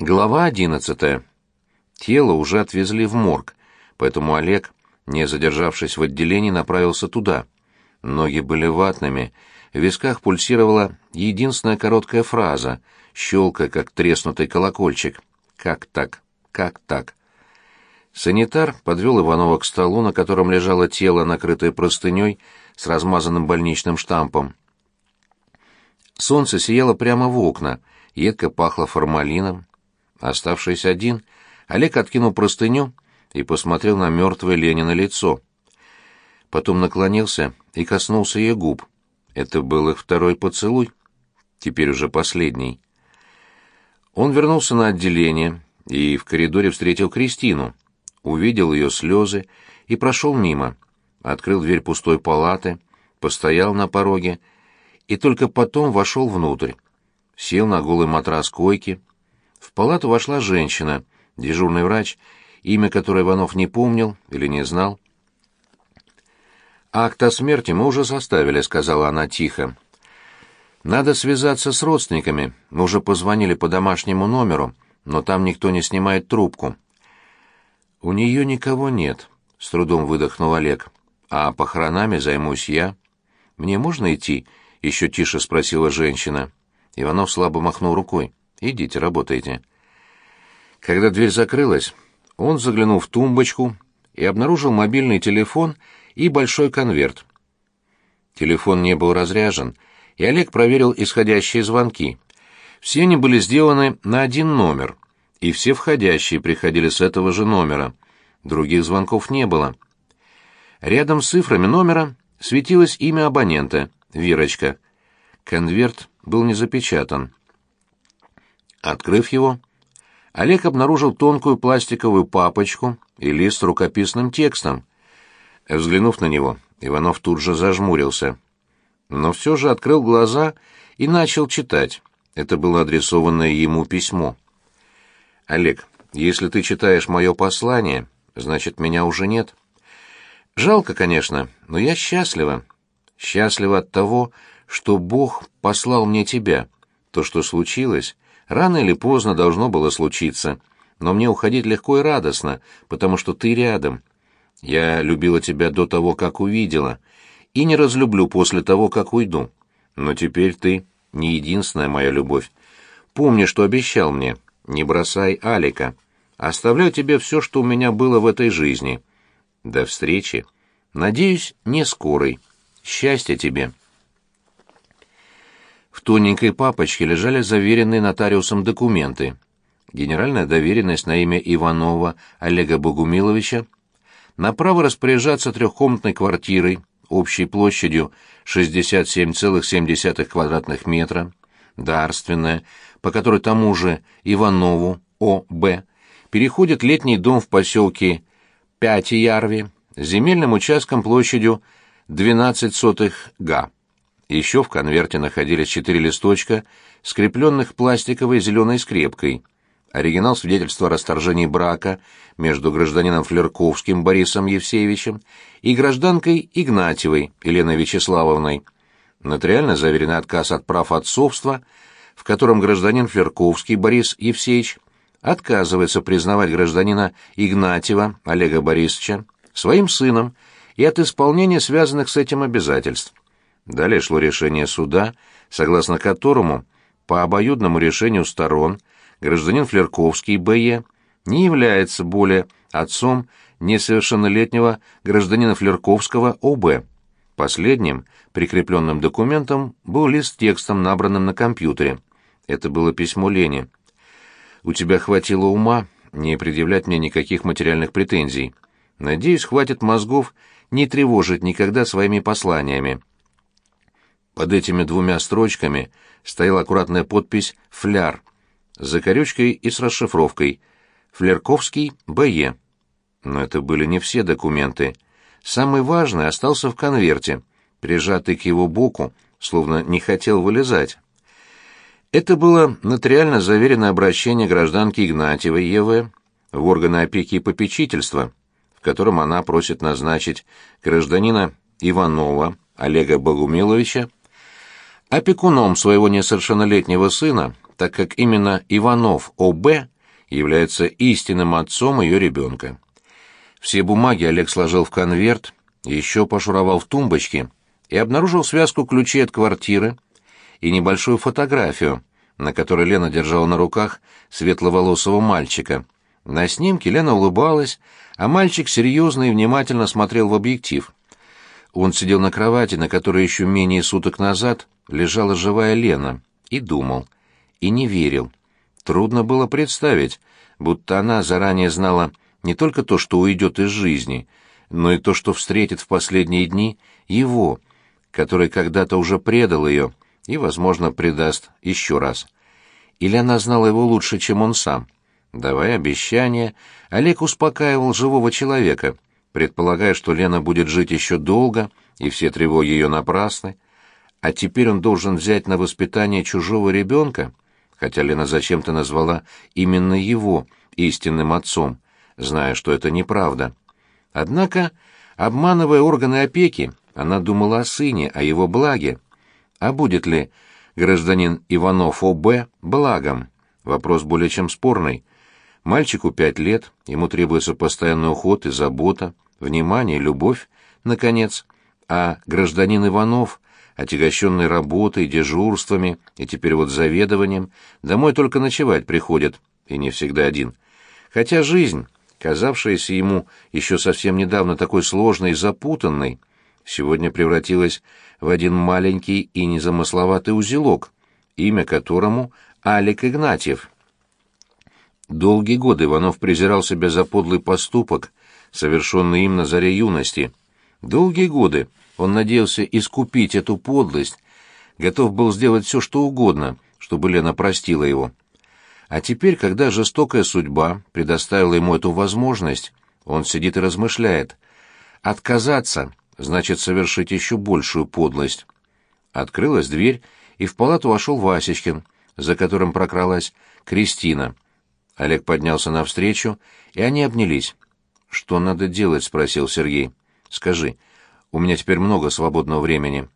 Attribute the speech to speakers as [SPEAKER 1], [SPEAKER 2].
[SPEAKER 1] Глава одиннадцатая. Тело уже отвезли в морг, поэтому Олег, не задержавшись в отделении, направился туда. Ноги были ватными, в висках пульсировала единственная короткая фраза, щелкая, как треснутый колокольчик. «Как так? Как так?» Санитар подвел Иванова к столу, на котором лежало тело, накрытое простыней с размазанным больничным штампом. Солнце сияло прямо в окна, едко пахло формалином. Оставшись один, Олег откинул простыню и посмотрел на мертвое Ленина лицо. Потом наклонился и коснулся ее губ. Это был их второй поцелуй, теперь уже последний. Он вернулся на отделение и в коридоре встретил Кристину, увидел ее слезы и прошел мимо, открыл дверь пустой палаты, постоял на пороге и только потом вошел внутрь. Сел на голый матрас койки. В палату вошла женщина, дежурный врач, имя которой Иванов не помнил или не знал. «Акт о смерти мы уже составили», — сказала она тихо. «Надо связаться с родственниками. Мы уже позвонили по домашнему номеру, но там никто не снимает трубку». «У нее никого нет», — с трудом выдохнул Олег. «А похоронами займусь я». «Мне можно идти?» — еще тише спросила женщина. Иванов слабо махнул рукой. «Идите, работайте». Когда дверь закрылась, он заглянул в тумбочку и обнаружил мобильный телефон и большой конверт. Телефон не был разряжен, и Олег проверил исходящие звонки. Все они были сделаны на один номер, и все входящие приходили с этого же номера. Других звонков не было. Рядом с цифрами номера светилось имя абонента — Вирочка. Конверт был не запечатан. Открыв его, Олег обнаружил тонкую пластиковую папочку и лист с рукописным текстом. Взглянув на него, Иванов тут же зажмурился. Но все же открыл глаза и начал читать. Это было адресованное ему письмо. «Олег, если ты читаешь мое послание, значит, меня уже нет. Жалко, конечно, но я счастлива. Счастлива от того, что Бог послал мне тебя. То, что случилось, рано или поздно должно было случиться. Но мне уходить легко и радостно, потому что ты рядом. Я любила тебя до того, как увидела, и не разлюблю после того, как уйду. Но теперь ты не единственная моя любовь. Помни, что обещал мне. Не бросай Алика. Оставляю тебе все, что у меня было в этой жизни. До встречи. Надеюсь, не скорой. Счастья тебе. В тоненькой папочке лежали заверенные нотариусом документы. Генеральная доверенность на имя Иванова Олега Богумиловича на право распоряжаться трехкомнатной квартирой общей площадью 67,7 квадратных метра, дарственная, по которой тому же Иванову О.Б. переходит летний дом в поселке Пяти-Ярви с земельным участком площадью 12 сотых га. Еще в конверте находились четыре листочка, скрепленных пластиковой зеленой скрепкой. Оригинал свидетельства о расторжении брака между гражданином Флерковским Борисом Евсеевичем и гражданкой Игнатьевой Еленой Вячеславовной. Нотариально заверенный отказ от прав отцовства, в котором гражданин Флерковский Борис Евсеевич отказывается признавать гражданина Игнатьева Олега Борисовича своим сыном и от исполнения связанных с этим обязательств. Далее шло решение суда, согласно которому по обоюдному решению сторон гражданин Флерковский Б.Е. не является более отцом несовершеннолетнего гражданина Флерковского О.Б. Последним прикрепленным документом был лист с текстом, набранным на компьютере. Это было письмо Лене. «У тебя хватило ума не предъявлять мне никаких материальных претензий. Надеюсь, хватит мозгов не тревожить никогда своими посланиями. Под этими двумя строчками стояла аккуратная подпись «Фляр» с закорючкой и с расшифровкой «Флерковский Б.Е». Но это были не все документы. Самый важный остался в конверте, прижатый к его боку, словно не хотел вылезать. Это было нотариально заверенное обращение гражданки Игнатьевой Е.В. в органы опеки и попечительства, в котором она просит назначить гражданина Иванова Олега Богумиловича опекуном своего несовершеннолетнего сына так как именно Иванов О.Б. является истинным отцом ее ребенка. Все бумаги Олег сложил в конверт, еще пошуровал в тумбочке и обнаружил связку ключей от квартиры и небольшую фотографию, на которой Лена держала на руках светловолосого мальчика. На снимке Лена улыбалась, а мальчик серьезно и внимательно смотрел в объектив. Он сидел на кровати, на которой еще менее суток назад лежала живая Лена, и думал, и не верил. Трудно было представить, будто она заранее знала не только то, что уйдет из жизни, но и то, что встретит в последние дни его, который когда-то уже предал ее и, возможно, предаст еще раз. Или она знала его лучше, чем он сам. Давая обещания, Олег успокаивал живого человека, предполагая, что Лена будет жить еще долго, и все тревоги ее напрасны. А теперь он должен взять на воспитание чужого ребенка, хотя Лена зачем-то назвала именно его истинным отцом, зная, что это неправда. Однако, обманывая органы опеки, она думала о сыне, о его благе. А будет ли гражданин Иванов О.Б. благом? Вопрос более чем спорный. Мальчику пять лет, ему требуется постоянный уход и забота, внимание, любовь, наконец. А гражданин Иванов, отягощенный работой, дежурствами и теперь вот заведованием, домой только ночевать приходит, и не всегда один. Хотя жизнь, казавшаяся ему еще совсем недавно такой сложной и запутанной, сегодня превратилась в один маленький и незамысловатый узелок, имя которому Алик Игнатьев — Долгие годы Иванов презирал себя за подлый поступок, совершенный им на заре юности. Долгие годы он надеялся искупить эту подлость, готов был сделать все, что угодно, чтобы Лена простила его. А теперь, когда жестокая судьба предоставила ему эту возможность, он сидит и размышляет. Отказаться значит совершить еще большую подлость. Открылась дверь, и в палату вошел Васечкин, за которым прокралась Кристина. Олег поднялся навстречу, и они обнялись. «Что надо делать?» — спросил Сергей. «Скажи, у меня теперь много свободного времени.